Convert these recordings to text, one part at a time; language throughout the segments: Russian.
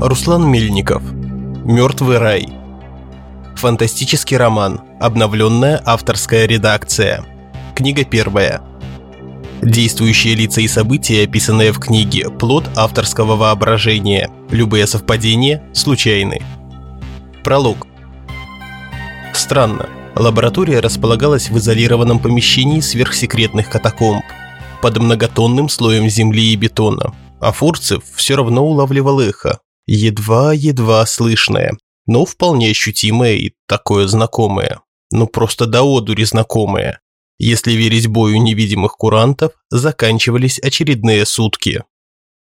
Руслан Мельников. Мертвый рай. Фантастический роман. Обновленная авторская редакция. Книга первая. Действующие лица и события, описанные в книге, плод авторского воображения. Любые совпадения случайны. Пролог. Странно. Лаборатория располагалась в изолированном помещении сверхсекретных катакомб под многотонным слоем земли и бетона. А Фурцев все равно улавливал эхо, едва-едва слышное, но вполне ощутимое и такое знакомое. Ну просто до одури знакомое. Если верить бою невидимых курантов, заканчивались очередные сутки.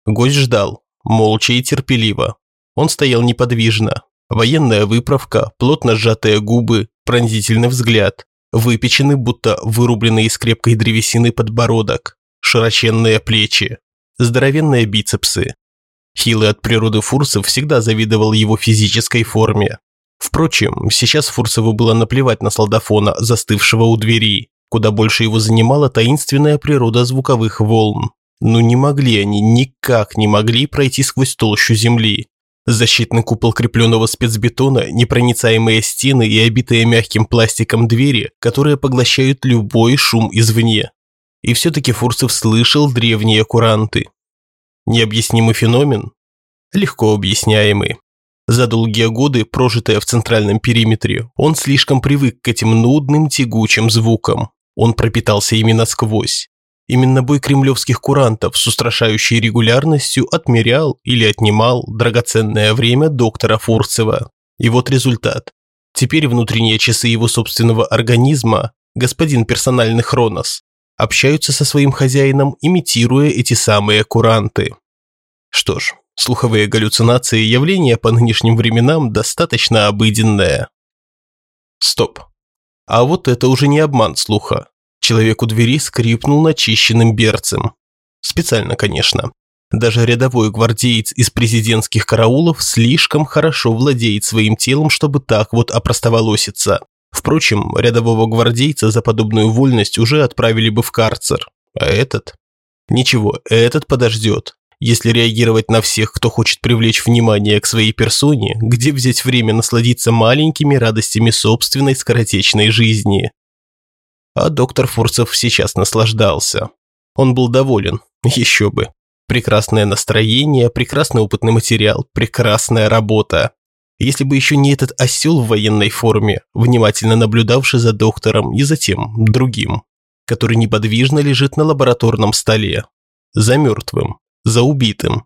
Гость ждал, молча и терпеливо. Он стоял неподвижно. Военная выправка, плотно сжатые губы, пронзительный взгляд, выпеченный, будто вырубленный из крепкой древесины подбородок, широченные плечи, здоровенные бицепсы. Хилый от природы Фурсов всегда завидовал его физической форме. Впрочем, сейчас Фурсову было наплевать на солдафона, застывшего у двери. Куда больше его занимала таинственная природа звуковых волн. Но не могли они, никак не могли пройти сквозь толщу земли. Защитный купол крепленного спецбетона, непроницаемые стены и обитые мягким пластиком двери, которые поглощают любой шум извне. И все-таки Фурсов слышал древние куранты. Необъяснимый феномен? Легко объясняемый. За долгие годы, прожитые в центральном периметре, он слишком привык к этим нудным тягучим звукам. Он пропитался ими насквозь. Именно бой кремлевских курантов с устрашающей регулярностью отмерял или отнимал драгоценное время доктора Фурцева. И вот результат. Теперь внутренние часы его собственного организма, господин персональный Хронос, общаются со своим хозяином, имитируя эти самые куранты. Что ж, слуховые галлюцинации – явление по нынешним временам достаточно обыденное. Стоп. А вот это уже не обман слуха. Человек у двери скрипнул начищенным берцем. Специально, конечно. Даже рядовой гвардеец из президентских караулов слишком хорошо владеет своим телом, чтобы так вот опростоволоситься. Впрочем, рядового гвардейца за подобную вольность уже отправили бы в карцер. А этот? Ничего, этот подождет. Если реагировать на всех, кто хочет привлечь внимание к своей персоне, где взять время насладиться маленькими радостями собственной скоротечной жизни? А доктор Фурцев сейчас наслаждался. Он был доволен, еще бы. Прекрасное настроение, прекрасный опытный материал, прекрасная работа. Если бы еще не этот осел в военной форме, внимательно наблюдавший за доктором и затем другим, который неподвижно лежит на лабораторном столе, за мертвым, за убитым.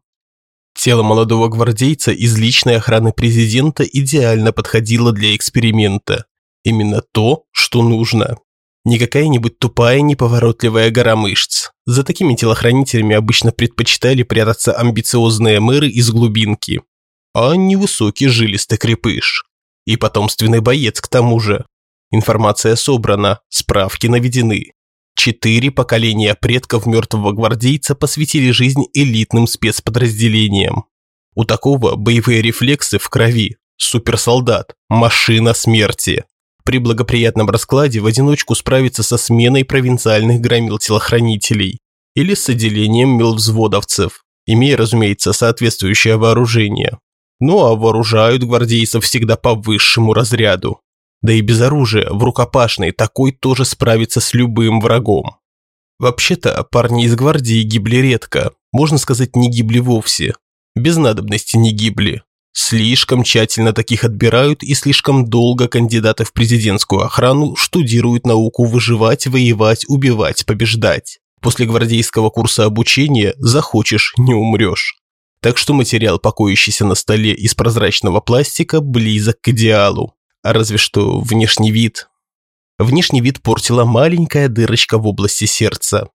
Тело молодого гвардейца из личной охраны президента идеально подходило для эксперимента. Именно то, что нужно. Не какая-нибудь тупая, неповоротливая гора мышц. За такими телохранителями обычно предпочитали прятаться амбициозные мэры из глубинки. А невысокий жилистый крепыш. И потомственный боец к тому же. Информация собрана, справки наведены. Четыре поколения предков мертвого гвардейца посвятили жизнь элитным спецподразделениям. У такого боевые рефлексы в крови, суперсолдат, машина смерти. При благоприятном раскладе в одиночку справиться со сменой провинциальных громил-телохранителей или с отделением милвзводовцев, имея, разумеется, соответствующее вооружение. Ну а вооружают гвардейцев всегда по высшему разряду. Да и без оружия, в рукопашной, такой тоже справится с любым врагом. Вообще-то, парни из гвардии гибли редко, можно сказать, не гибли вовсе. Без надобности не гибли. Слишком тщательно таких отбирают и слишком долго кандидаты в президентскую охрану штудируют науку выживать, воевать, убивать, побеждать. После гвардейского курса обучения захочешь – не умрешь. Так что материал, покоящийся на столе из прозрачного пластика, близок к идеалу разве что внешний вид. Внешний вид портила маленькая дырочка в области сердца.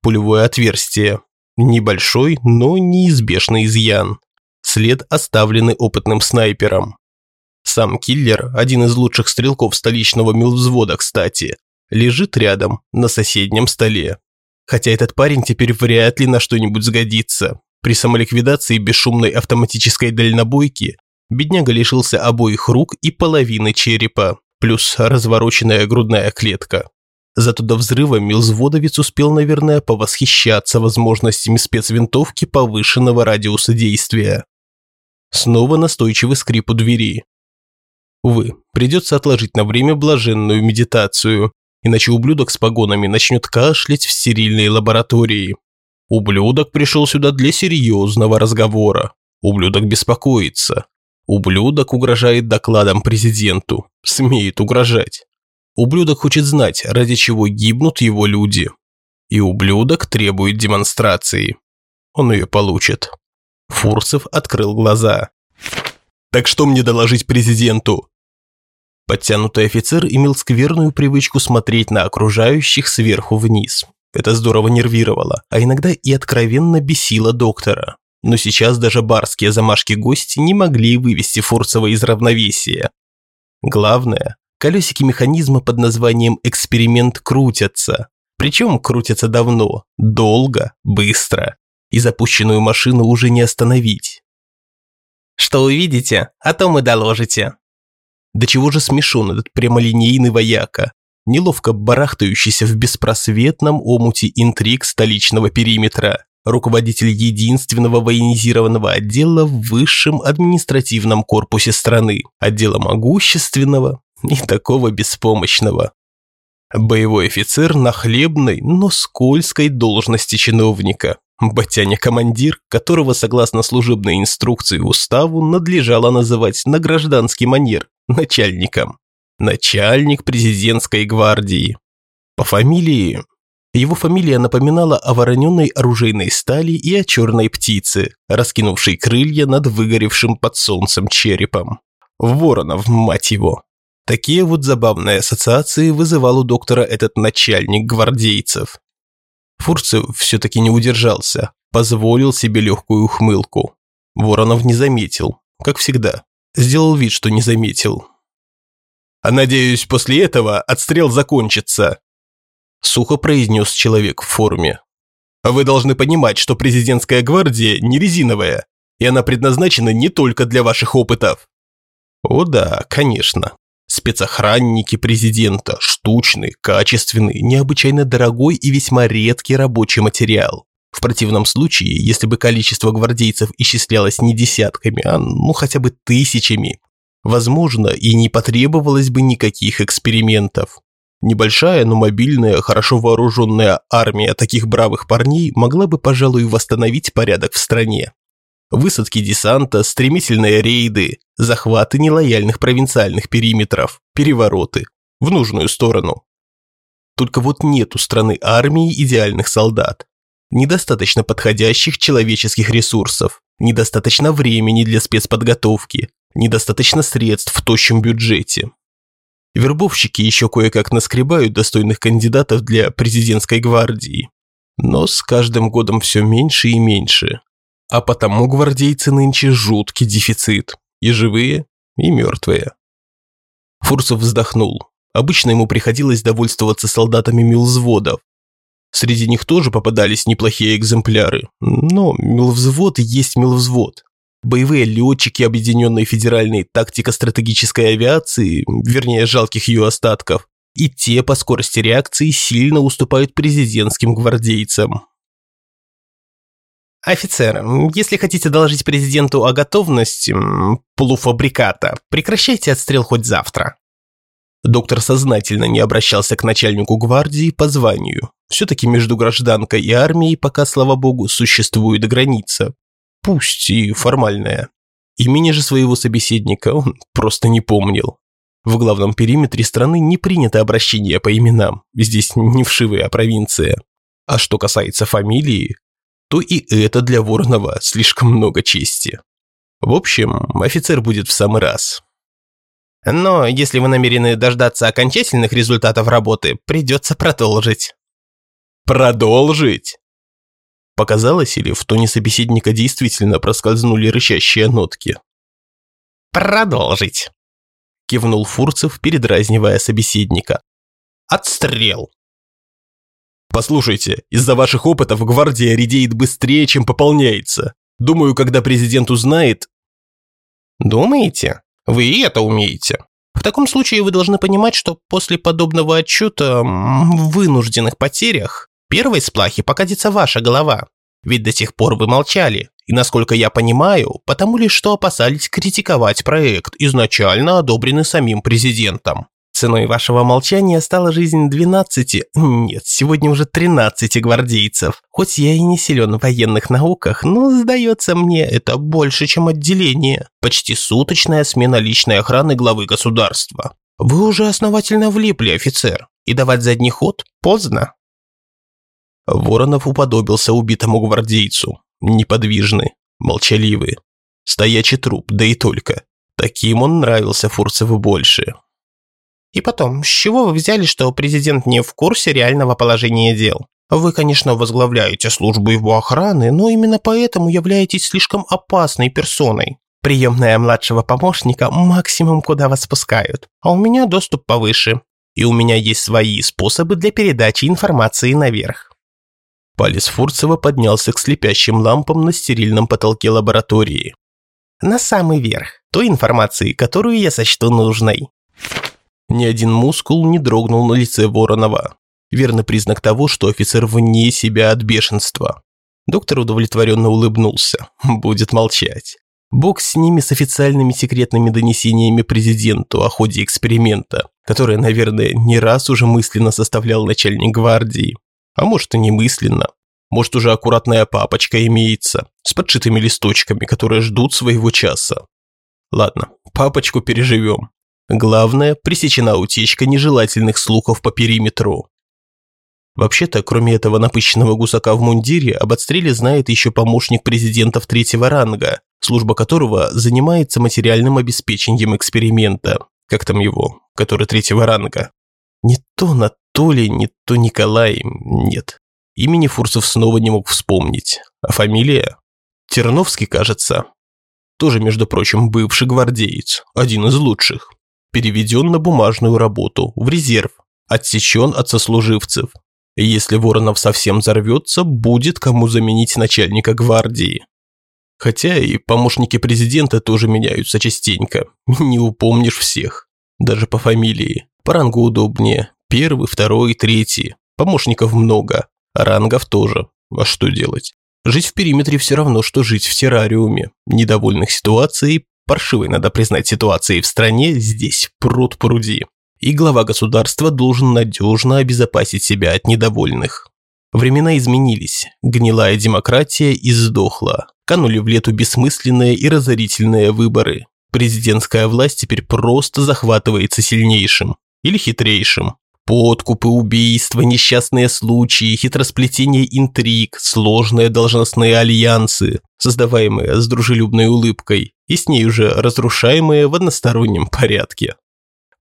Пулевое отверстие. Небольшой, но неизбежный изъян. След, оставленный опытным снайпером. Сам киллер, один из лучших стрелков столичного милвзвода, кстати, лежит рядом, на соседнем столе. Хотя этот парень теперь вряд ли на что-нибудь сгодится. При самоликвидации бесшумной автоматической дальнобойки Бедняга лишился обоих рук и половины черепа, плюс развороченная грудная клетка. Зато до взрыва милзводовец успел, наверное, повосхищаться возможностями спецвинтовки повышенного радиуса действия. Снова настойчивый скрип у двери. Увы, придется отложить на время блаженную медитацию, иначе ублюдок с погонами начнет кашлять в стерильной лаборатории. Ублюдок пришел сюда для серьезного разговора. Ублюдок беспокоится. Ублюдок угрожает докладом президенту. Смеет угрожать. Ублюдок хочет знать, ради чего гибнут его люди. И ублюдок требует демонстрации. Он ее получит. Фурцев открыл глаза. «Так что мне доложить президенту?» Подтянутый офицер имел скверную привычку смотреть на окружающих сверху вниз. Это здорово нервировало, а иногда и откровенно бесило доктора. Но сейчас даже барские замашки гости не могли вывести Фурцева из равновесия. Главное, колесики механизма под названием «эксперимент» крутятся. Причем крутятся давно, долго, быстро. И запущенную машину уже не остановить. «Что увидите, а то мы доложите», до чего же смешон этот прямолинейный вояка, неловко барахтающийся в беспросветном омуте интриг столичного периметра, руководитель единственного военизированного отдела в высшем административном корпусе страны, отдела могущественного и такого беспомощного. Боевой офицер на хлебной, но скользкой должности чиновника, Батяня-командир, которого, согласно служебной инструкции уставу, надлежало называть на гражданский манер начальником. Начальник президентской гвардии. По фамилии... Его фамилия напоминала о вороненной оружейной стали и о черной птице, раскинувшей крылья над выгоревшим под солнцем черепом. Воронов, мать его. Такие вот забавные ассоциации вызывал у доктора этот начальник гвардейцев. Фурцев все-таки не удержался, позволил себе легкую ухмылку. Воронов не заметил, как всегда. Сделал вид, что не заметил. «А надеюсь, после этого отстрел закончится», сухо произнес человек в форме. «Вы должны понимать, что президентская гвардия не резиновая, и она предназначена не только для ваших опытов». «О да, конечно спецохранники президента, штучный, качественный, необычайно дорогой и весьма редкий рабочий материал. В противном случае, если бы количество гвардейцев исчислялось не десятками, а ну хотя бы тысячами, возможно, и не потребовалось бы никаких экспериментов. Небольшая, но мобильная, хорошо вооруженная армия таких бравых парней могла бы, пожалуй, восстановить порядок в стране высадки десанта, стремительные рейды, захваты нелояльных провинциальных периметров, перевороты в нужную сторону. Только вот нет у страны армии идеальных солдат. Недостаточно подходящих человеческих ресурсов, недостаточно времени для спецподготовки, недостаточно средств в тощем бюджете. Вербовщики еще кое-как наскребают достойных кандидатов для президентской гвардии. Но с каждым годом все меньше и меньше а потому гвардейцы нынче жуткий дефицит. И живые, и мертвые. Фурсов вздохнул. Обычно ему приходилось довольствоваться солдатами милвзводов. Среди них тоже попадались неплохие экземпляры. Но милвзвод есть милвзвод. Боевые летчики Объединенной Федеральной тактико-стратегической авиации, вернее жалких ее остатков, и те по скорости реакции сильно уступают президентским гвардейцам. «Офицер, если хотите доложить президенту о готовности полуфабриката, прекращайте отстрел хоть завтра». Доктор сознательно не обращался к начальнику гвардии по званию. Все-таки между гражданкой и армией пока, слава богу, существует граница. Пусть и формальная. Имени же своего собеседника он просто не помнил. В главном периметре страны не принято обращение по именам. Здесь не вшивая провинция. А что касается фамилии, то и это для Воронова слишком много чести. В общем, офицер будет в самый раз. Но если вы намерены дождаться окончательных результатов работы, придется продолжить. Продолжить? Показалось, или в тоне собеседника действительно проскользнули рычащие нотки? Продолжить. Кивнул Фурцев, передразнивая собеседника. Отстрел. Послушайте, из-за ваших опытов гвардия редеет быстрее, чем пополняется. Думаю, когда президент узнает... Думаете? Вы и это умеете. В таком случае вы должны понимать, что после подобного отчета в вынужденных потерях первой с плахи покатится ваша голова. Ведь до сих пор вы молчали, И насколько я понимаю, потому лишь что опасались критиковать проект, изначально одобренный самим президентом. Ценой вашего молчания стала жизнь 12, нет, сегодня уже 13 гвардейцев. Хоть я и не силен в военных науках, но, сдается мне, это больше, чем отделение. Почти суточная смена личной охраны главы государства. Вы уже основательно влипли, офицер, и давать задний ход поздно. Воронов уподобился убитому гвардейцу. Неподвижный, молчаливый. Стоячий труп, да и только. Таким он нравился Фурцеву больше. И потом, с чего вы взяли, что президент не в курсе реального положения дел? Вы, конечно, возглавляете службу его охраны, но именно поэтому являетесь слишком опасной персоной. Приемная младшего помощника максимум, куда вас пускают. А у меня доступ повыше. И у меня есть свои способы для передачи информации наверх. Палец Фурцева поднялся к слепящим лампам на стерильном потолке лаборатории. На самый верх, той информации, которую я сочту нужной. Ни один мускул не дрогнул на лице Воронова. Верный признак того, что офицер вне себя от бешенства. Доктор удовлетворенно улыбнулся. Будет молчать. Бог с ними с официальными секретными донесениями президенту о ходе эксперимента, которое, наверное, не раз уже мысленно составлял начальник гвардии. А может и не мысленно. Может уже аккуратная папочка имеется, с подшитыми листочками, которые ждут своего часа. Ладно, папочку переживем. Главное, пресечена утечка нежелательных слухов по периметру. Вообще-то, кроме этого напыщенного гусака в мундире, об отстреле знает еще помощник президента в третьего ранга, служба которого занимается материальным обеспечением эксперимента. Как там его? Который третьего ранга. Не то Анатолий, не то Николай, нет. Имени Фурсов снова не мог вспомнить. А фамилия? Терновский, кажется. Тоже, между прочим, бывший гвардеец, один из лучших переведен на бумажную работу, в резерв, отсечен от сослуживцев. если Воронов совсем взорвется, будет кому заменить начальника гвардии. Хотя и помощники президента тоже меняются частенько, не упомнишь всех. Даже по фамилии. По рангу удобнее. Первый, второй, третий. Помощников много, рангов тоже. А что делать? Жить в периметре все равно, что жить в террариуме. Недовольных ситуаций Паршивой, надо признать, ситуации в стране здесь пруд пруди. И глава государства должен надежно обезопасить себя от недовольных. Времена изменились, гнилая демократия издохла, канули в лету бессмысленные и разорительные выборы. Президентская власть теперь просто захватывается сильнейшим или хитрейшим. Подкупы, убийства, несчастные случаи, хитросплетение интриг, сложные должностные альянсы, создаваемые с дружелюбной улыбкой, и с ней уже разрушаемые в одностороннем порядке.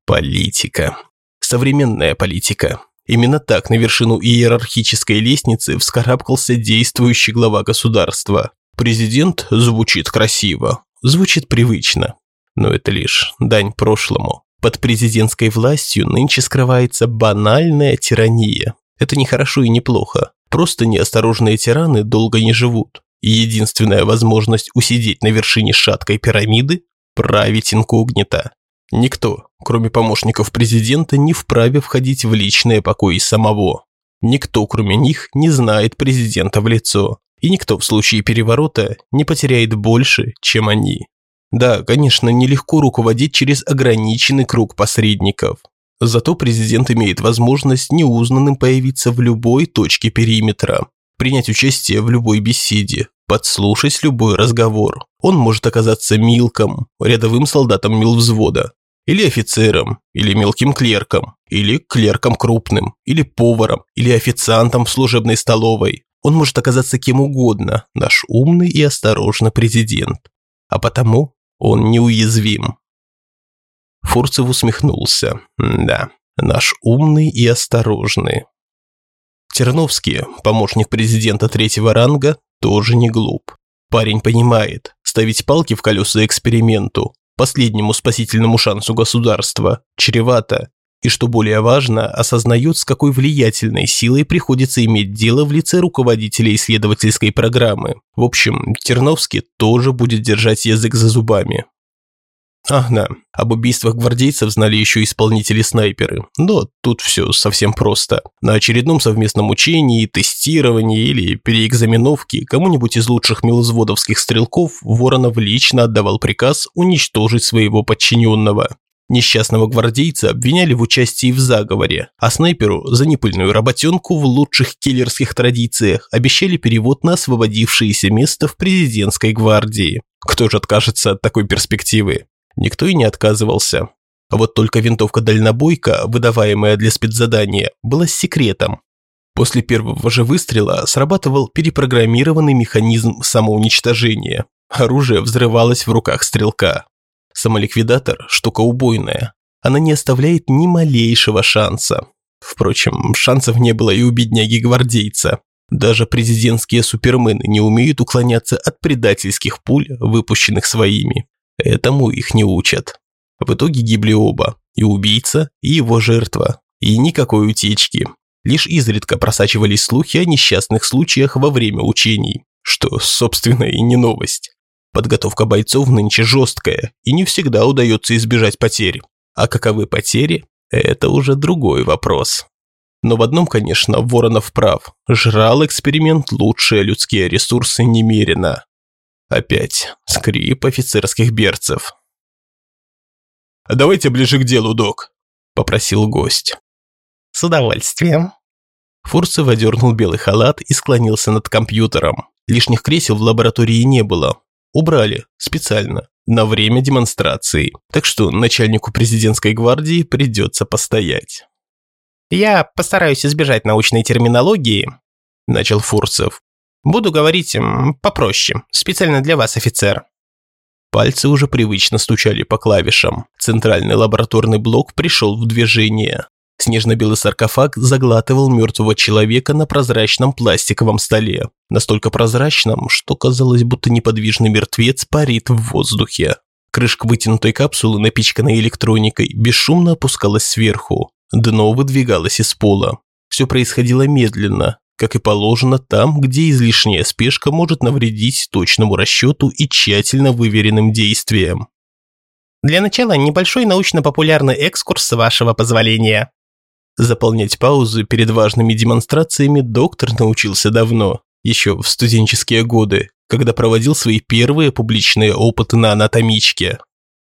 Политика. Современная политика. Именно так на вершину иерархической лестницы вскарабкался действующий глава государства. Президент звучит красиво, звучит привычно. Но это лишь дань прошлому. Под президентской властью нынче скрывается банальная тирания. Это не хорошо и не плохо. Просто неосторожные тираны долго не живут. Единственная возможность усидеть на вершине шаткой пирамиды – править инкогнито. Никто, кроме помощников президента, не вправе входить в личное покои самого. Никто, кроме них, не знает президента в лицо. И никто в случае переворота не потеряет больше, чем они. Да, конечно, нелегко руководить через ограниченный круг посредников. Зато президент имеет возможность неузнанным появиться в любой точке периметра, принять участие в любой беседе, подслушать любой разговор. Он может оказаться милком, рядовым солдатом милвзвода, или офицером, или мелким клерком, или клерком крупным, или поваром, или официантом в служебной столовой. Он может оказаться кем угодно, наш умный и осторожный президент. А потому он неуязвим. Фурцев усмехнулся. Да, наш умный и осторожный. Терновский, помощник президента третьего ранга, тоже не глуп. Парень понимает, ставить палки в колеса эксперименту, последнему спасительному шансу государства, чревато. И что более важно, осознает, с какой влиятельной силой приходится иметь дело в лице руководителя исследовательской программы. В общем, Терновский тоже будет держать язык за зубами. Ах да, об убийствах гвардейцев знали еще исполнители-снайперы. Но тут все совсем просто. На очередном совместном учении, тестировании или переэкзаменовке кому-нибудь из лучших милозводовских стрелков Воронов лично отдавал приказ уничтожить своего подчиненного. Несчастного гвардейца обвиняли в участии в заговоре, а снайперу за непыльную работенку в лучших киллерских традициях обещали перевод на освободившееся место в президентской гвардии. Кто же откажется от такой перспективы? Никто и не отказывался. А вот только винтовка-дальнобойка, выдаваемая для спецзадания, была секретом. После первого же выстрела срабатывал перепрограммированный механизм самоуничтожения. Оружие взрывалось в руках стрелка. Самоликвидатор – штука убойная. Она не оставляет ни малейшего шанса. Впрочем, шансов не было и у бедняги-гвардейца. Даже президентские супермены не умеют уклоняться от предательских пуль, выпущенных своими. Этому их не учат. В итоге гибли оба, и убийца, и его жертва. И никакой утечки. Лишь изредка просачивались слухи о несчастных случаях во время учений, что, собственно, и не новость. Подготовка бойцов нынче жесткая, и не всегда удается избежать потерь. А каковы потери – это уже другой вопрос. Но в одном, конечно, Воронов прав. Жрал эксперимент лучшие людские ресурсы немерено. Опять скрип офицерских берцев. «Давайте ближе к делу, док», – попросил гость. «С удовольствием». Фурцев одернул белый халат и склонился над компьютером. Лишних кресел в лаборатории не было. Убрали, специально, на время демонстрации. Так что начальнику президентской гвардии придется постоять. «Я постараюсь избежать научной терминологии», – начал Фурцев. Буду говорить попроще, специально для вас, офицер». Пальцы уже привычно стучали по клавишам. Центральный лабораторный блок пришел в движение. Снежно-белый саркофаг заглатывал мертвого человека на прозрачном пластиковом столе. Настолько прозрачном, что казалось, будто неподвижный мертвец парит в воздухе. Крышка вытянутой капсулы, напичканной электроникой, бесшумно опускалась сверху. Дно выдвигалось из пола. Все происходило медленно, как и положено там, где излишняя спешка может навредить точному расчету и тщательно выверенным действиям. Для начала небольшой научно-популярный экскурс с вашего позволения. Заполнять паузы перед важными демонстрациями доктор научился давно, еще в студенческие годы, когда проводил свои первые публичные опыты на анатомичке.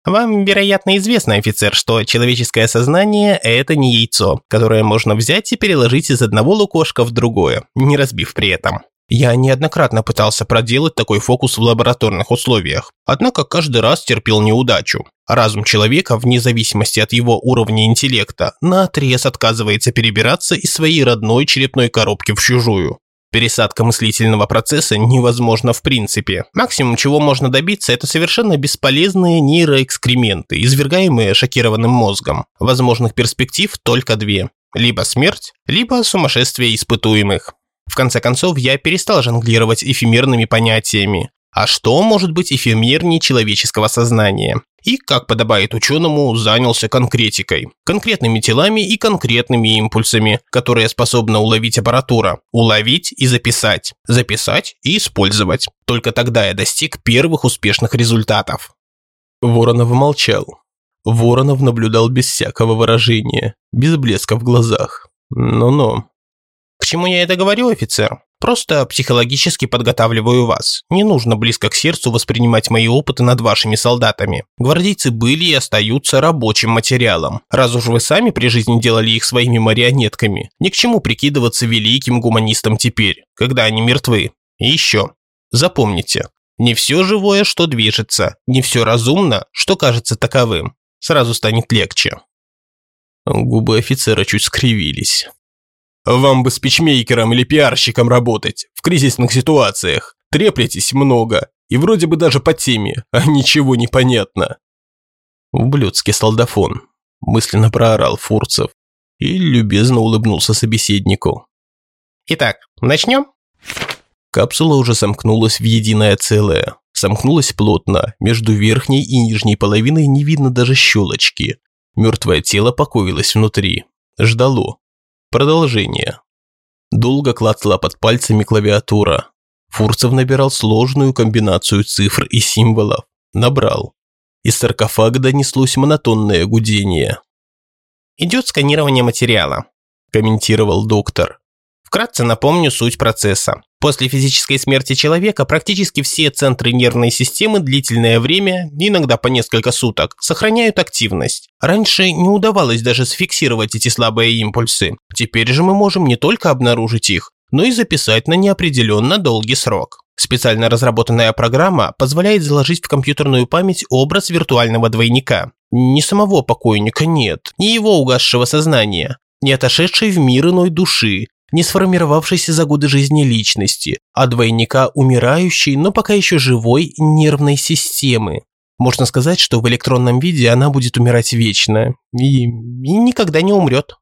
Вам, вероятно, известно, офицер, что человеческое сознание – это не яйцо, которое можно взять и переложить из одного лукошка в другое, не разбив при этом. Я неоднократно пытался проделать такой фокус в лабораторных условиях, однако каждый раз терпел неудачу. Разум человека, вне зависимости от его уровня интеллекта, наотрез отказывается перебираться из своей родной черепной коробки в чужую. Пересадка мыслительного процесса невозможна в принципе. Максимум, чего можно добиться, это совершенно бесполезные нейроэкскременты, извергаемые шокированным мозгом. Возможных перспектив только две. Либо смерть, либо сумасшествие испытуемых. В конце концов, я перестал жонглировать эфемерными понятиями. А что может быть эфемернее человеческого сознания? И, как подобает ученому, занялся конкретикой. Конкретными телами и конкретными импульсами, которые способна уловить аппаратура. Уловить и записать. Записать и использовать. Только тогда я достиг первых успешных результатов. Воронов молчал. Воронов наблюдал без всякого выражения, без блеска в глазах. Но-но. К чему я это говорю, офицер? Просто психологически подготавливаю вас. Не нужно близко к сердцу воспринимать мои опыты над вашими солдатами. Гвардейцы были и остаются рабочим материалом. Раз уж вы сами при жизни делали их своими марионетками, ни к чему прикидываться великим гуманистом теперь, когда они мертвы. И еще. Запомните, не все живое, что движется, не все разумно, что кажется таковым. Сразу станет легче. Губы офицера чуть скривились. Вам бы с пичмейкером или пиарщиком работать в кризисных ситуациях. Треплетесь много, и вроде бы даже по теме, а ничего не понятно. Ублюдский солдафон, мысленно проорал Фурцев и любезно улыбнулся собеседнику. Итак, начнем? Капсула уже сомкнулась в единое целое. Сомкнулась плотно, между верхней и нижней половиной не видно даже щелочки. Мертвое тело покоилось внутри. Ждало, Продолжение. Долго клацала под пальцами клавиатура. Фурцев набирал сложную комбинацию цифр и символов. Набрал. Из саркофага донеслось монотонное гудение. «Идет сканирование материала», – комментировал доктор. Вкратце напомню суть процесса. После физической смерти человека практически все центры нервной системы длительное время, иногда по несколько суток, сохраняют активность. Раньше не удавалось даже сфиксировать эти слабые импульсы. Теперь же мы можем не только обнаружить их, но и записать на неопределенно долгий срок. Специально разработанная программа позволяет заложить в компьютерную память образ виртуального двойника. Не самого покойника нет, не его угасшего сознания, не отошедшей в мир иной души, не сформировавшейся за годы жизни личности, а двойника умирающей, но пока еще живой нервной системы. Можно сказать, что в электронном виде она будет умирать вечно и, и никогда не умрет.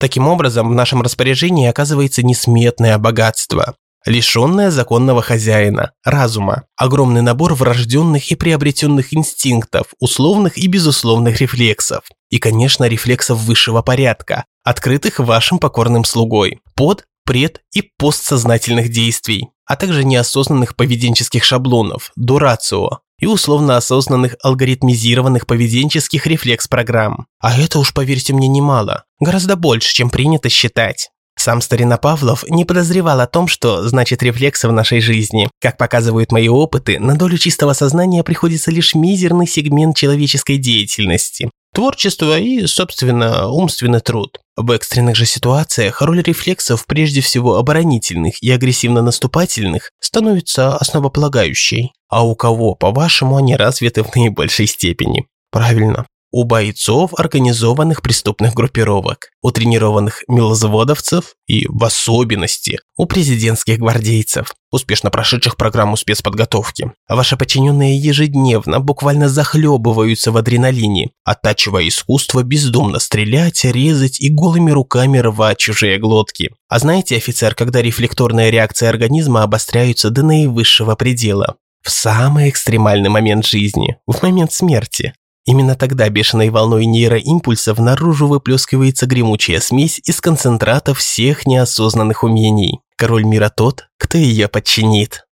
Таким образом, в нашем распоряжении оказывается несметное богатство, лишенное законного хозяина, разума, огромный набор врожденных и приобретенных инстинктов, условных и безусловных рефлексов, и, конечно, рефлексов высшего порядка, открытых вашим покорным слугой, под, пред и постсознательных действий, а также неосознанных поведенческих шаблонов, дурацио, и условно осознанных алгоритмизированных поведенческих рефлекс-программ. А это уж, поверьте мне, немало, гораздо больше, чем принято считать. Сам старина Павлов не подозревал о том, что значит рефлексы в нашей жизни. Как показывают мои опыты, на долю чистого сознания приходится лишь мизерный сегмент человеческой деятельности. Творчество и, собственно, умственный труд. В экстренных же ситуациях роль рефлексов, прежде всего оборонительных и агрессивно-наступательных, становится основополагающей. А у кого, по-вашему, они развиты в наибольшей степени? Правильно, у бойцов организованных преступных группировок, у тренированных милозводовцев и, в особенности, у президентских гвардейцев, успешно прошедших программу спецподготовки. Ваши подчиненные ежедневно буквально захлебываются в адреналине, оттачивая искусство бездумно стрелять, резать и голыми руками рвать чужие глотки. А знаете, офицер, когда рефлекторная реакция организма обостряются до наивысшего предела? В самый экстремальный момент жизни, в момент смерти. Именно тогда бешеной волной нейроимпульсов наружу выплескивается гремучая смесь из концентрата всех неосознанных умений. Король мира тот, кто ее подчинит.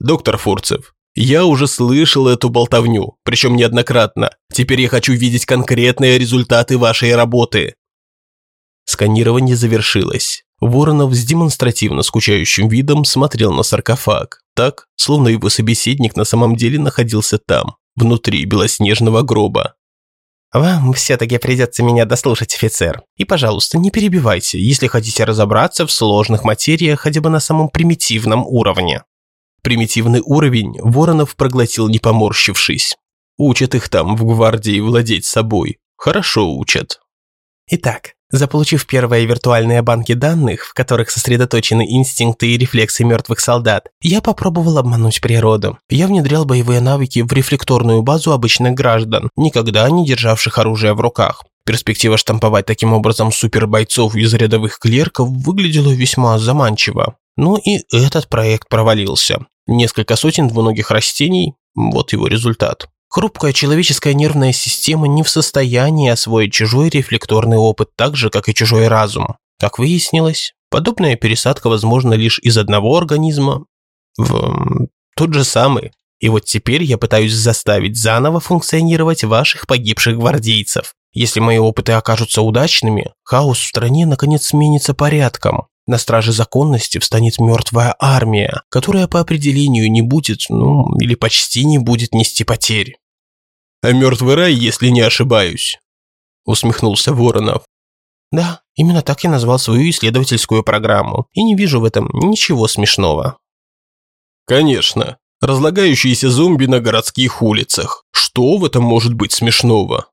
Доктор Фурцев, я уже слышал эту болтовню, причем неоднократно. Теперь я хочу видеть конкретные результаты вашей работы. Сканирование завершилось. Воронов с демонстративно скучающим видом смотрел на саркофаг, так, словно его собеседник на самом деле находился там внутри белоснежного гроба. «Вам все-таки придется меня дослушать, офицер. И, пожалуйста, не перебивайте, если хотите разобраться в сложных материях хотя бы на самом примитивном уровне». Примитивный уровень Воронов проглотил не поморщившись. Учат их там в гвардии владеть собой. Хорошо учат. Итак, Заполучив первые виртуальные банки данных, в которых сосредоточены инстинкты и рефлексы мертвых солдат, я попробовал обмануть природу. Я внедрял боевые навыки в рефлекторную базу обычных граждан, никогда не державших оружие в руках. Перспектива штамповать таким образом супербойцов из рядовых клерков выглядела весьма заманчиво. Но и этот проект провалился. Несколько сотен двуногих растений – вот его результат. Хрупкая человеческая нервная система не в состоянии освоить чужой рефлекторный опыт так же, как и чужой разум. Как выяснилось, подобная пересадка возможна лишь из одного организма в тот же самый. И вот теперь я пытаюсь заставить заново функционировать ваших погибших гвардейцев. Если мои опыты окажутся удачными, хаос в стране наконец сменится порядком. На страже законности встанет мертвая армия, которая по определению не будет, ну, или почти не будет нести потерь. А мертвый рай, если не ошибаюсь», – усмехнулся Воронов. «Да, именно так я назвал свою исследовательскую программу, и не вижу в этом ничего смешного». «Конечно. Разлагающиеся зомби на городских улицах. Что в этом может быть смешного?»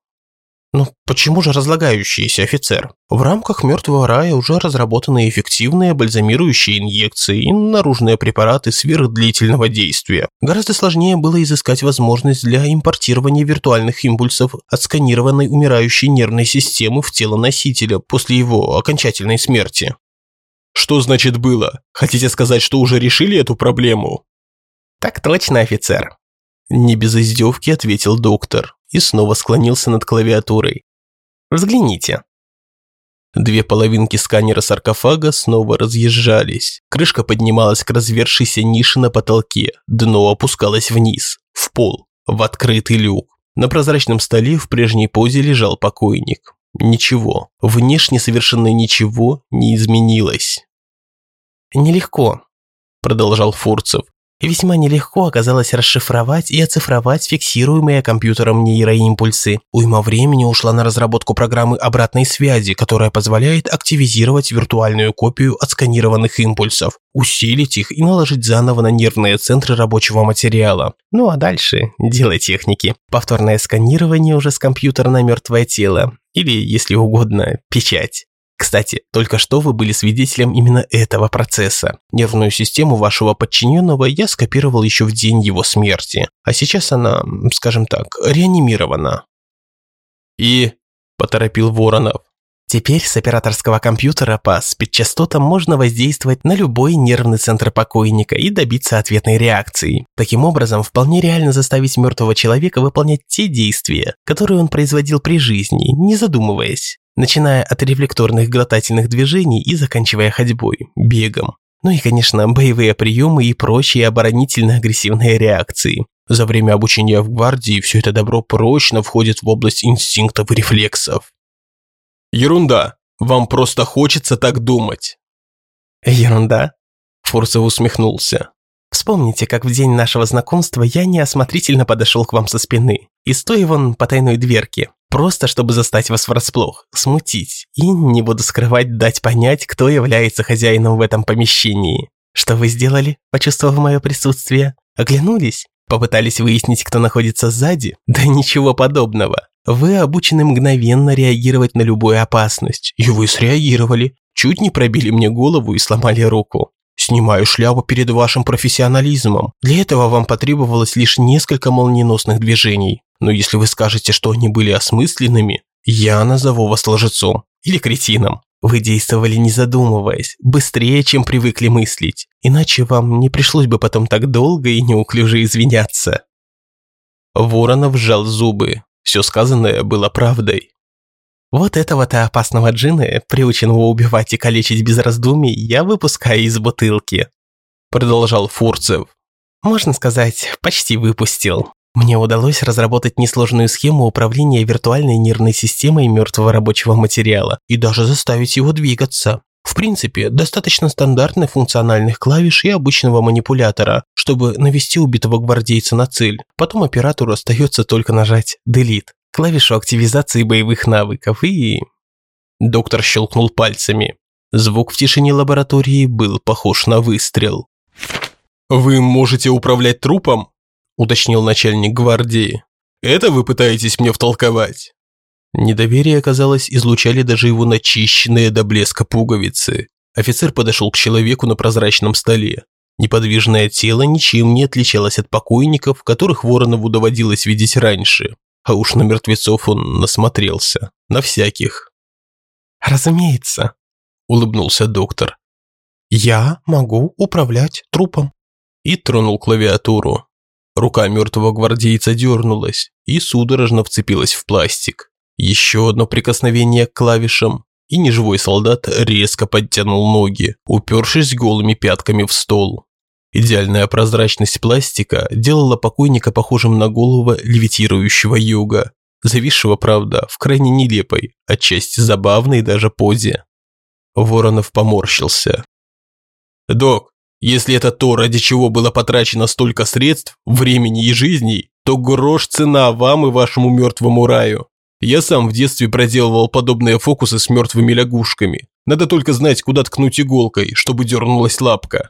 Но почему же разлагающийся офицер? В рамках мертвого рая уже разработаны эффективные бальзамирующие инъекции и наружные препараты сверхдлительного действия. Гораздо сложнее было изыскать возможность для импортирования виртуальных импульсов от сканированной умирающей нервной системы в тело носителя после его окончательной смерти. Что значит было? Хотите сказать, что уже решили эту проблему? Так точно, офицер. Не без издевки ответил доктор и снова склонился над клавиатурой. «Взгляните». Две половинки сканера саркофага снова разъезжались. Крышка поднималась к развершейся нише на потолке, дно опускалось вниз, в пол. в открытый люк. На прозрачном столе в прежней позе лежал покойник. Ничего, внешне совершенно ничего не изменилось. «Нелегко», – продолжал Фурцев. И весьма нелегко оказалось расшифровать и оцифровать фиксируемые компьютером нейроимпульсы. Уйма времени ушла на разработку программы обратной связи, которая позволяет активизировать виртуальную копию отсканированных импульсов, усилить их и наложить заново на нервные центры рабочего материала. Ну а дальше – дело техники. Повторное сканирование уже с компьютера на мертвое тело. Или, если угодно, печать. Кстати, только что вы были свидетелем именно этого процесса. Нервную систему вашего подчиненного я скопировал еще в день его смерти, а сейчас она, скажем так, реанимирована. И, поторопил Воронов, Теперь с операторского компьютера по спидчастотам можно воздействовать на любой нервный центр покойника и добиться ответной реакции. Таким образом, вполне реально заставить мертвого человека выполнять те действия, которые он производил при жизни, не задумываясь начиная от рефлекторных глотательных движений и заканчивая ходьбой, бегом. Ну и, конечно, боевые приемы и прочие оборонительно-агрессивные реакции. За время обучения в гвардии все это добро прочно входит в область инстинктов и рефлексов. Ерунда. Вам просто хочется так думать. Ерунда? Фурцев усмехнулся. Вспомните, как в день нашего знакомства я неосмотрительно подошел к вам со спины и стоя вон по тайной дверке, просто чтобы застать вас врасплох, смутить и, не буду скрывать, дать понять, кто является хозяином в этом помещении. Что вы сделали, почувствовав мое присутствие? Оглянулись? Попытались выяснить, кто находится сзади? Да ничего подобного. Вы обучены мгновенно реагировать на любую опасность. И вы среагировали. Чуть не пробили мне голову и сломали руку. Снимаю шляпу перед вашим профессионализмом. Для этого вам потребовалось лишь несколько молниеносных движений. Но если вы скажете, что они были осмысленными, я назову вас лжецом или кретином. Вы действовали не задумываясь, быстрее, чем привыкли мыслить. Иначе вам не пришлось бы потом так долго и неуклюже извиняться. Воронов сжал зубы. Все сказанное было правдой. Вот этого-то опасного джина, приученного убивать и калечить без раздумий, я выпускаю из бутылки. Продолжал Фурцев. Можно сказать, почти выпустил. Мне удалось разработать несложную схему управления виртуальной нервной системой мертвого рабочего материала и даже заставить его двигаться. В принципе, достаточно стандартных функциональных клавиш и обычного манипулятора, чтобы навести убитого гвардейца на цель. Потом оператору остается только нажать «Delete» клавишу активизации боевых навыков и... Доктор щелкнул пальцами. Звук в тишине лаборатории был похож на выстрел. «Вы можете управлять трупом?» – уточнил начальник гвардии. «Это вы пытаетесь мне втолковать?» Недоверие, казалось, излучали даже его начищенные до блеска пуговицы. Офицер подошел к человеку на прозрачном столе. Неподвижное тело ничем не отличалось от покойников, которых Воронову доводилось видеть раньше. А уж на мертвецов он насмотрелся. На всяких. «Разумеется», – улыбнулся доктор. «Я могу управлять трупом». И тронул клавиатуру. Рука мертвого гвардейца дернулась и судорожно вцепилась в пластик. Еще одно прикосновение к клавишам, и неживой солдат резко подтянул ноги, упершись голыми пятками в стол. Идеальная прозрачность пластика делала покойника похожим на голову левитирующего йога, зависшего, правда, в крайне нелепой, отчасти забавной даже позе. Воронов поморщился. «Док, если это то, ради чего было потрачено столько средств, времени и жизней, то грош цена вам и вашему мертвому раю. Я сам в детстве проделывал подобные фокусы с мертвыми лягушками. Надо только знать, куда ткнуть иголкой, чтобы дернулась лапка.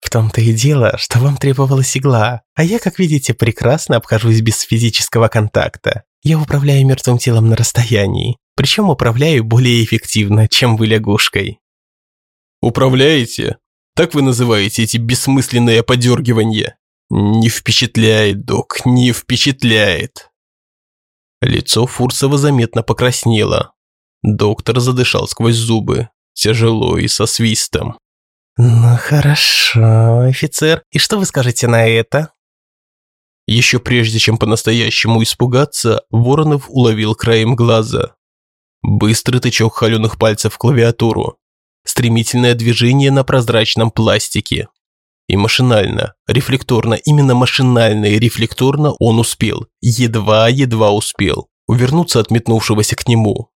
В том-то и дело, что вам требовалась игла, а я, как видите, прекрасно обхожусь без физического контакта. Я управляю мертвым телом на расстоянии, причем управляю более эффективно, чем вы лягушкой. Управляете? Так вы называете эти бессмысленные подергивания? Не впечатляет, док, не впечатляет. Лицо Фурсова заметно покраснело. Доктор задышал сквозь зубы, тяжело и со свистом. «Ну хорошо, офицер. И что вы скажете на это?» Еще прежде чем по-настоящему испугаться, Воронов уловил краем глаза. Быстрый тычок холеных пальцев в клавиатуру. Стремительное движение на прозрачном пластике. И машинально, рефлекторно, именно машинально и рефлекторно он успел, едва-едва успел, увернуться от метнувшегося к нему.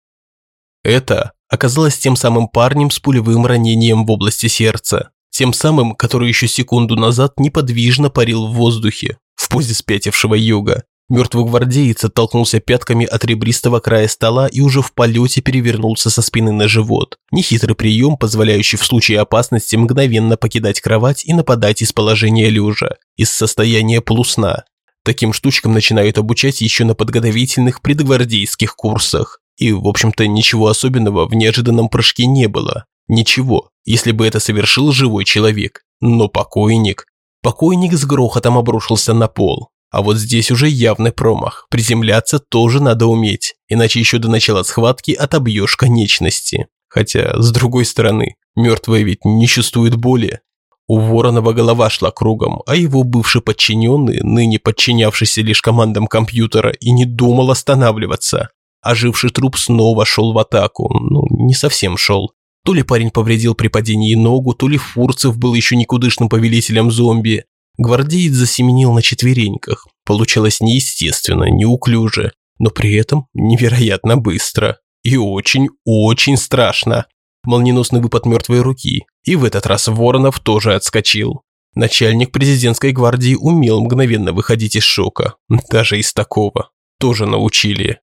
Это оказалось тем самым парнем с пулевым ранением в области сердца, тем самым, который еще секунду назад неподвижно парил в воздухе, в позе спятившего юга. Мертвый гвардеец оттолкнулся пятками от ребристого края стола и уже в полете перевернулся со спины на живот. Нехитрый прием, позволяющий в случае опасности мгновенно покидать кровать и нападать из положения лежа, из состояния полусна. Таким штучкам начинают обучать еще на подготовительных предгвардейских курсах. И, в общем-то, ничего особенного в неожиданном прыжке не было. Ничего, если бы это совершил живой человек. Но покойник... Покойник с грохотом обрушился на пол. А вот здесь уже явный промах. Приземляться тоже надо уметь, иначе еще до начала схватки отобьешь конечности. Хотя, с другой стороны, мертвые ведь не чувствуют боли. У Воронова голова шла кругом, а его бывший подчиненный, ныне подчинявшийся лишь командам компьютера, и не думал останавливаться. Оживший труп снова шел в атаку. Ну, не совсем шел. То ли парень повредил при падении ногу, то ли Фурцев был еще никудышным повелителем зомби. Гвардеец засеменил на четвереньках. Получалось неестественно, неуклюже, но при этом невероятно быстро. И очень-очень страшно. Молниеносный выпад мертвой руки. И в этот раз Воронов тоже отскочил. Начальник президентской гвардии умел мгновенно выходить из шока. Даже из такого. Тоже научили.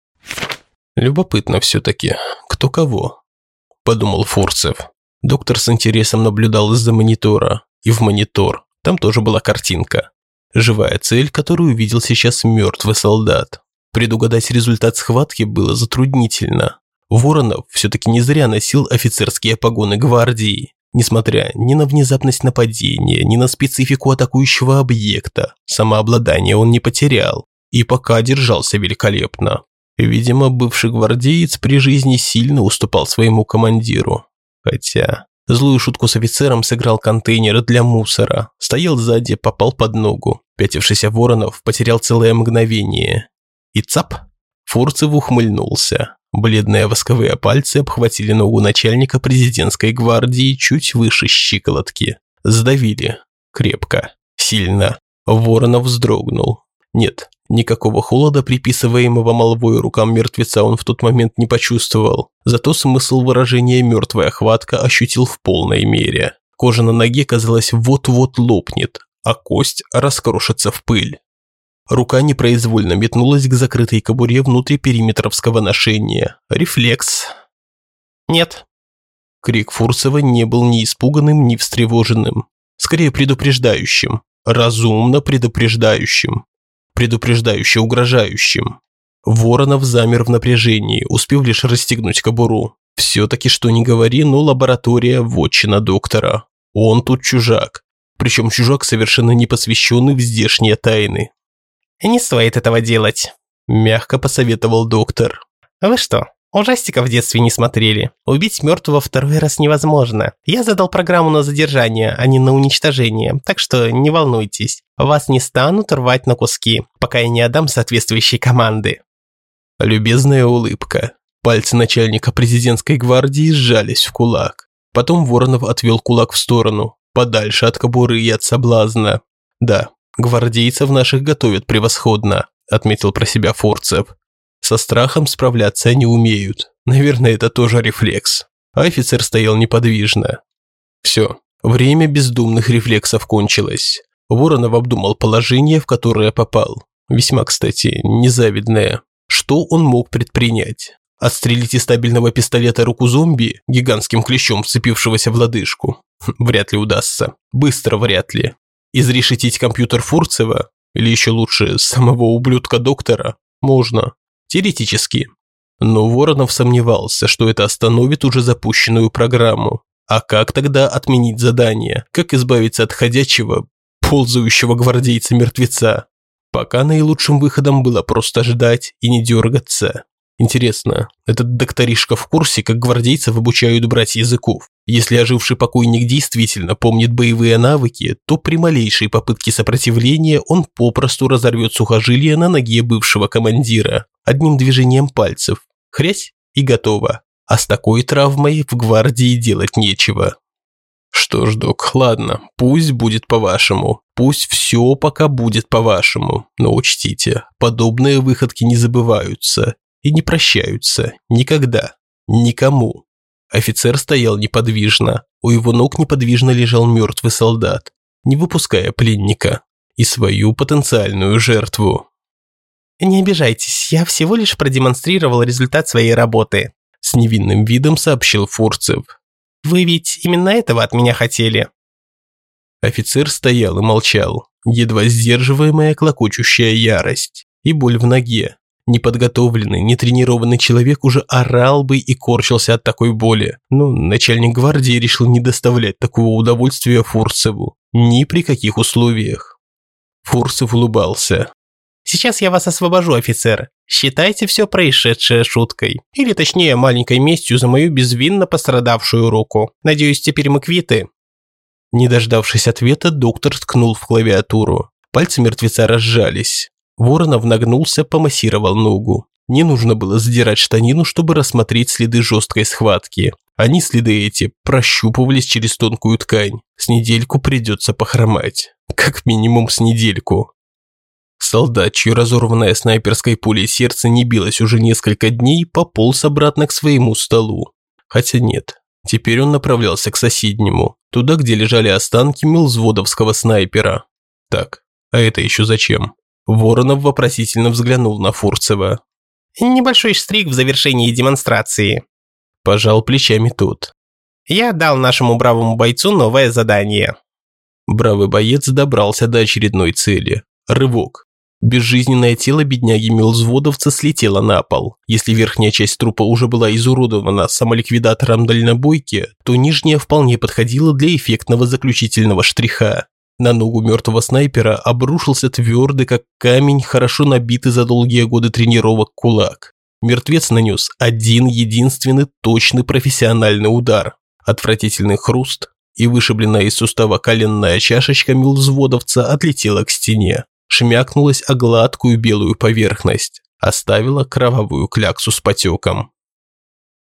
Любопытно все-таки, кто кого подумал Фурцев. Доктор с интересом наблюдал из-за монитора. И в монитор. Там тоже была картинка. Живая цель, которую увидел сейчас мертвый солдат. Предугадать результат схватки было затруднительно. Воронов все-таки не зря носил офицерские погоны гвардии. Несмотря ни на внезапность нападения, ни на специфику атакующего объекта, самообладание он не потерял и пока держался великолепно. Видимо, бывший гвардеец при жизни сильно уступал своему командиру. Хотя, злую шутку с офицером сыграл контейнер для мусора. Стоял сзади, попал под ногу. Пятившийся Воронов потерял целое мгновение. И цап! Фурцев ухмыльнулся. Бледные восковые пальцы обхватили ногу начальника президентской гвардии чуть выше щиколотки. Сдавили. Крепко. Сильно. Воронов вздрогнул. Нет, Никакого холода, приписываемого молвой рукам мертвеца, он в тот момент не почувствовал. Зато смысл выражения «мертвая хватка» ощутил в полной мере. Кожа на ноге, казалось, вот-вот лопнет, а кость раскрошится в пыль. Рука непроизвольно метнулась к закрытой кобуре внутри периметровского ношения. Рефлекс. «Нет». Крик Фурцева не был ни испуганным, ни встревоженным. Скорее предупреждающим. Разумно предупреждающим предупреждающе угрожающим. Воронов замер в напряжении, успев лишь расстегнуть кобуру. Все-таки что ни говори, но лаборатория – вотчина доктора. Он тут чужак. Причем чужак совершенно не посвященный в здешние тайны. «Не стоит этого делать», – мягко посоветовал доктор. «Вы что, Ужастиков в детстве не смотрели. Убить мертвого второй раз невозможно. Я задал программу на задержание, а не на уничтожение, так что не волнуйтесь. Вас не станут рвать на куски, пока я не отдам соответствующей команды. Любезная улыбка. Пальцы начальника президентской гвардии сжались в кулак. Потом Воронов отвел кулак в сторону, подальше от кобуры и от соблазна. Да, гвардейцев наших готовят превосходно, отметил про себя Фурцев. Со страхом справляться они умеют. Наверное, это тоже рефлекс. А офицер стоял неподвижно. Все, время бездумных рефлексов кончилось. Воронов обдумал положение, в которое попал. Весьма, кстати, незавидное. Что он мог предпринять? Отстрелить из стабильного пистолета руку зомби, гигантским клещом вцепившегося в лодыжку? Вряд ли удастся. Быстро вряд ли. Изрешетить компьютер Фурцева? Или еще лучше, самого ублюдка доктора? Можно. Теоретически. Но Воронов сомневался, что это остановит уже запущенную программу. А как тогда отменить задание? Как избавиться от ходячего, ползающего гвардейца-мертвеца? Пока наилучшим выходом было просто ждать и не дергаться. Интересно, этот докторишка в курсе, как гвардейцев обучают брать языков? Если оживший покойник действительно помнит боевые навыки, то при малейшей попытке сопротивления он попросту разорвет сухожилие на ноге бывшего командира. Одним движением пальцев. Хрясь и готово. А с такой травмой в гвардии делать нечего. Что ж, док, ладно, пусть будет по-вашему. Пусть все пока будет по-вашему. Но учтите, подобные выходки не забываются и не прощаются. Никогда. Никому. Офицер стоял неподвижно. У его ног неподвижно лежал мертвый солдат, не выпуская пленника и свою потенциальную жертву. «Не обижайтесь, я всего лишь продемонстрировал результат своей работы», с невинным видом сообщил Фурцев. Вы ведь именно этого от меня хотели?» Офицер стоял и молчал, едва сдерживаемая клокочущая ярость и боль в ноге. Неподготовленный, нетренированный человек уже орал бы и корчился от такой боли, но начальник гвардии решил не доставлять такого удовольствия Фурцеву ни при каких условиях. Фурцев улыбался. «Сейчас я вас освобожу, офицер. Считайте все происшедшее шуткой. Или точнее, маленькой местью за мою безвинно пострадавшую руку. Надеюсь, теперь мы квиты». Не дождавшись ответа, доктор ткнул в клавиатуру. Пальцы мертвеца разжались. Воронов нагнулся, помассировал ногу. Не нужно было сдирать штанину, чтобы рассмотреть следы жесткой схватки. Они, следы эти, прощупывались через тонкую ткань. С недельку придется похромать. Как минимум с недельку. Солдат, чье разорванное снайперской пулей сердце не билось уже несколько дней, пополз обратно к своему столу. Хотя нет, теперь он направлялся к соседнему, туда, где лежали останки милзводовского снайпера. Так, а это еще зачем? Воронов вопросительно взглянул на Фурцева. «Небольшой штрих в завершении демонстрации», – пожал плечами тот. «Я дал нашему бравому бойцу новое задание». Бравый боец добрался до очередной цели. Рывок. Безжизненное тело бедняги Милзводовца слетело на пол. Если верхняя часть трупа уже была изуродована самоликвидатором дальнобойки, то нижняя вполне подходила для эффектного заключительного штриха. На ногу мертвого снайпера обрушился твердый, как камень, хорошо набитый за долгие годы тренировок кулак. Мертвец нанес один единственный точный профессиональный удар. Отвратительный хруст, и вышибленная из сустава коленная чашечка милзводовца отлетела к стене шмякнулась о гладкую белую поверхность, оставила кровавую кляксу с потеком.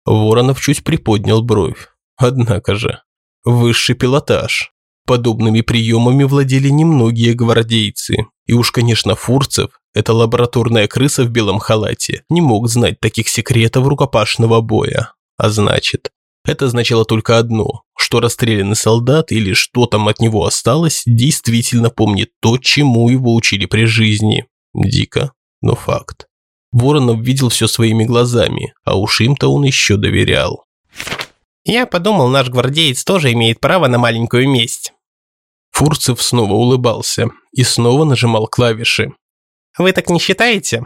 Воронов чуть приподнял бровь. Однако же, высший пилотаж. Подобными приемами владели немногие гвардейцы. И уж, конечно, Фурцев, эта лабораторная крыса в белом халате, не мог знать таких секретов рукопашного боя. А значит, это значило только одно, что расстрелянный солдат или что там от него осталось, действительно помнит то, чему его учили при жизни. Дико, но факт. Воронов видел все своими глазами, а уж им-то он еще доверял. «Я подумал, наш гвардеец тоже имеет право на маленькую месть». Фурцев снова улыбался и снова нажимал клавиши. «Вы так не считаете?»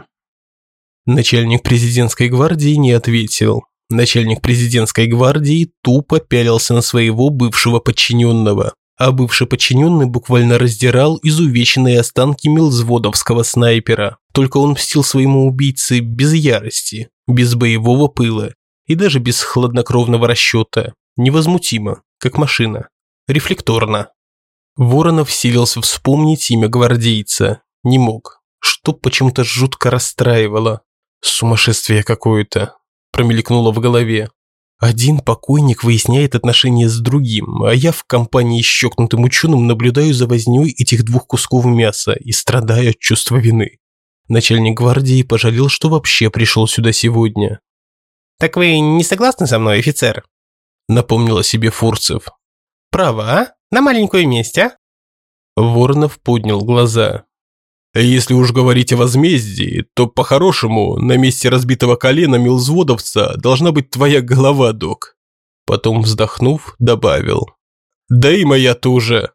Начальник президентской гвардии не ответил, Начальник президентской гвардии тупо пялился на своего бывшего подчиненного, а бывший подчиненный буквально раздирал изувеченные останки милзводовского снайпера. Только он мстил своему убийце без ярости, без боевого пыла и даже без хладнокровного расчета. Невозмутимо, как машина. Рефлекторно. Воронов силился вспомнить имя гвардейца. Не мог. Что почему-то жутко расстраивало. Сумасшествие какое-то промелькнуло в голове. Один покойник выясняет отношения с другим, а я в компании с щекнутым ученым наблюдаю за вознёй этих двух кусков мяса и страдаю от чувства вины. Начальник гвардии пожалел, что вообще пришел сюда сегодня. «Так вы не согласны со мной, офицер?» Напомнил о себе Фурцев. «Право, а? На маленькую месть, а?» Воронов поднял глаза. Если уж говорить о возмездии, то по-хорошему на месте разбитого колена милзводовца должна быть твоя голова, док. Потом, вздохнув, добавил. Да и моя тоже.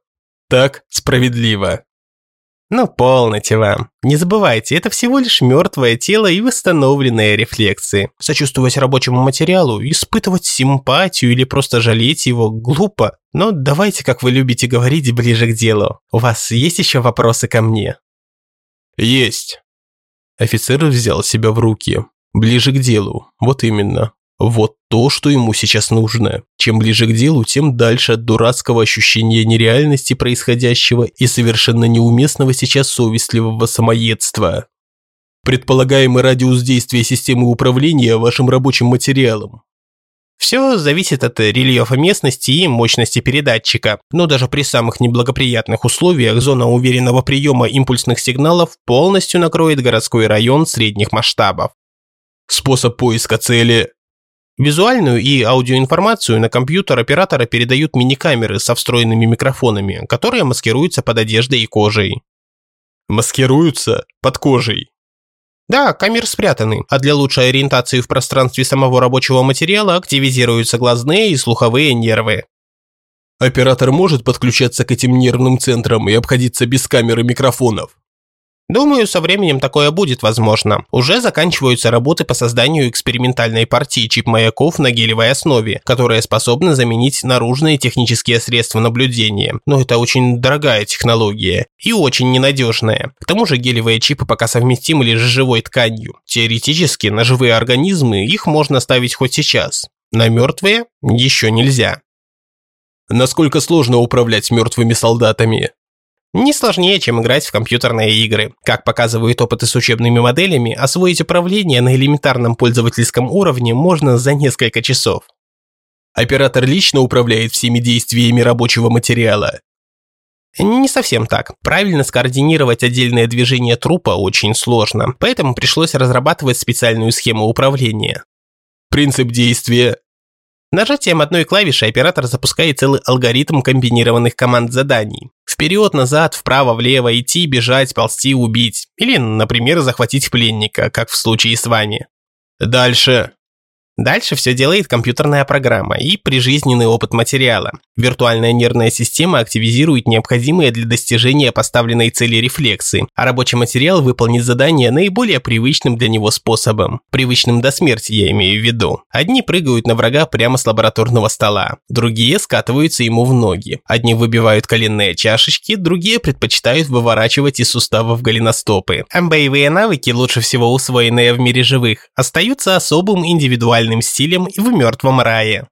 Так справедливо. Ну, полноте вам. Не забывайте, это всего лишь мертвое тело и восстановленные рефлексы. Сочувствовать рабочему материалу, испытывать симпатию или просто жалеть его глупо. Но давайте, как вы любите говорить, ближе к делу. У вас есть еще вопросы ко мне? «Есть». Офицер взял себя в руки. Ближе к делу. Вот именно. Вот то, что ему сейчас нужно. Чем ближе к делу, тем дальше от дурацкого ощущения нереальности происходящего и совершенно неуместного сейчас совестливого самоедства. Предполагаемый радиус действия системы управления вашим рабочим материалом. Все зависит от рельефа местности и мощности передатчика, но даже при самых неблагоприятных условиях зона уверенного приема импульсных сигналов полностью накроет городской район средних масштабов. Способ поиска цели Визуальную и аудиоинформацию на компьютер оператора передают мини-камеры со встроенными микрофонами, которые маскируются под одеждой и кожей. Маскируются под кожей. Да, камеры спрятаны, а для лучшей ориентации в пространстве самого рабочего материала активизируются глазные и слуховые нервы. Оператор может подключаться к этим нервным центрам и обходиться без камер и микрофонов. Думаю, со временем такое будет возможно. Уже заканчиваются работы по созданию экспериментальной партии чип-маяков на гелевой основе, которые способны заменить наружные технические средства наблюдения. Но это очень дорогая технология и очень ненадежная. К тому же гелевые чипы пока совместимы лишь с живой тканью. Теоретически на живые организмы их можно ставить хоть сейчас. На мертвые еще нельзя. Насколько сложно управлять мертвыми солдатами? Не сложнее, чем играть в компьютерные игры. Как показывают опыты с учебными моделями, освоить управление на элементарном пользовательском уровне можно за несколько часов. Оператор лично управляет всеми действиями рабочего материала. Не совсем так. Правильно скоординировать отдельные движения трупа очень сложно, поэтому пришлось разрабатывать специальную схему управления. Принцип действия Нажатием одной клавиши оператор запускает целый алгоритм комбинированных команд заданий. Вперед, назад, вправо, влево, идти, бежать, ползти, убить. Или, например, захватить пленника, как в случае с вами. Дальше. Дальше все делает компьютерная программа и прижизненный опыт материала. Виртуальная нервная система активизирует необходимые для достижения поставленной цели рефлексы, а рабочий материал выполнит задание наиболее привычным для него способом. Привычным до смерти, я имею в виду. Одни прыгают на врага прямо с лабораторного стола, другие скатываются ему в ноги. Одни выбивают коленные чашечки, другие предпочитают выворачивать из суставов голеностопы. А боевые навыки, лучше всего усвоенные в мире живых, остаются особым индивидуальным сексуальным стилем и в мертвом рае.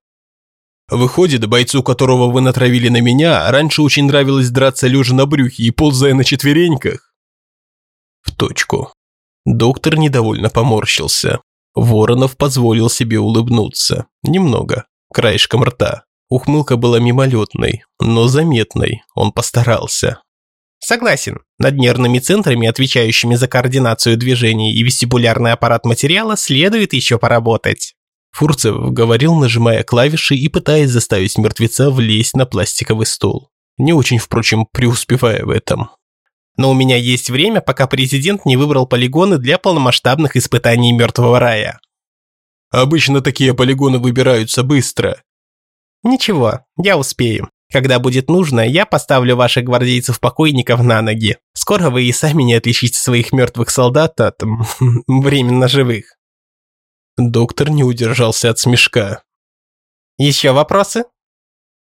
Выходит, бойцу, которого вы натравили на меня, раньше очень нравилось драться лежа на брюхе и ползая на четвереньках? В точку. Доктор недовольно поморщился. Воронов позволил себе улыбнуться. Немного. Краешком рта. Ухмылка была мимолетной, но заметной. Он постарался. Согласен. Над нервными центрами, отвечающими за координацию движений и вестибулярный аппарат материала, следует еще поработать. Фурцев говорил, нажимая клавиши и пытаясь заставить мертвеца влезть на пластиковый стол. Не очень, впрочем, преуспевая в этом. Но у меня есть время, пока президент не выбрал полигоны для полномасштабных испытаний мертвого рая. Обычно такие полигоны выбираются быстро. Ничего, я успею. Когда будет нужно, я поставлю ваших гвардейцев-покойников на ноги. Скоро вы и сами не отличите своих мертвых солдат от временно живых. Доктор не удержался от смешка. Еще вопросы?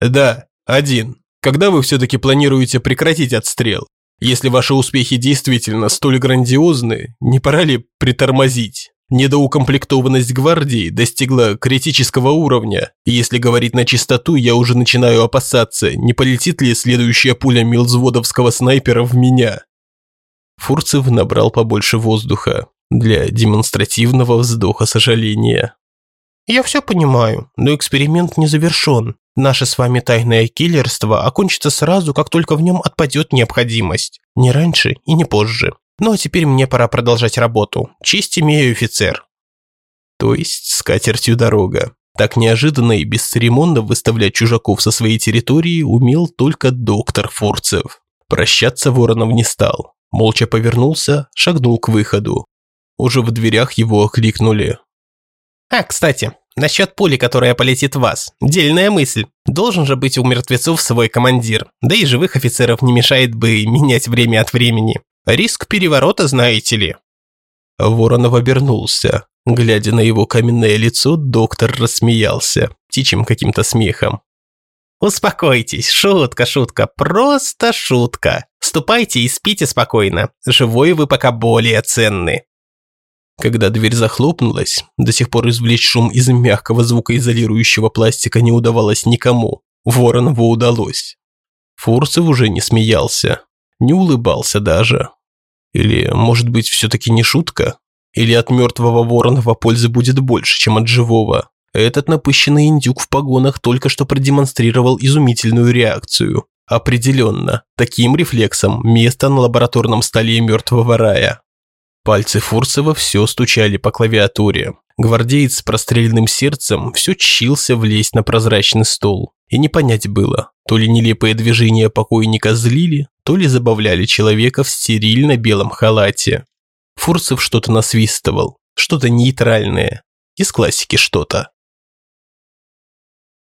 Да, один. Когда вы все-таки планируете прекратить отстрел? Если ваши успехи действительно столь грандиозны, не пора ли притормозить? Недоукомплектованность гвардии достигла критического уровня, и если говорить на чистоту, я уже начинаю опасаться, не полетит ли следующая пуля милзводовского снайпера в меня. Фурцев набрал побольше воздуха для демонстративного вздоха сожаления. «Я все понимаю, но эксперимент не завершен. Наше с вами тайное киллерство окончится сразу, как только в нем отпадет необходимость. Не раньше и не позже. Ну а теперь мне пора продолжать работу. Честь имею, офицер». То есть с катертью дорога. Так неожиданно и бесцеремонно выставлять чужаков со своей территории умел только доктор Фурцев. Прощаться Воронов не стал. Молча повернулся, шагнул к выходу. Уже в дверях его окликнули. «А, кстати, насчет пули, которая полетит в вас. Дельная мысль. Должен же быть у мертвецов свой командир. Да и живых офицеров не мешает бы менять время от времени. Риск переворота, знаете ли». Воронов обернулся. Глядя на его каменное лицо, доктор рассмеялся, птичьим каким-то смехом. «Успокойтесь, шутка, шутка, просто шутка. Ступайте и спите спокойно. Живой вы пока более ценны». Когда дверь захлопнулась, до сих пор извлечь шум из мягкого звукоизолирующего пластика не удавалось никому. Воронову удалось. Фурцев уже не смеялся не улыбался даже. Или, может быть, все-таки не шутка? Или от мертвого Воронова пользы будет больше, чем от живого? Этот напыщенный индюк в погонах только что продемонстрировал изумительную реакцию. Определенно, таким рефлексом место на лабораторном столе мертвого рая. Пальцы Фурцева все стучали по клавиатуре. Гвардеец с простреленным сердцем все чился влезть на прозрачный стол. И не понять было, то ли нелепые движения покойника злили, то ли забавляли человека в стерильно-белом халате. Фурцев что-то насвистывал, что-то нейтральное, из классики что-то.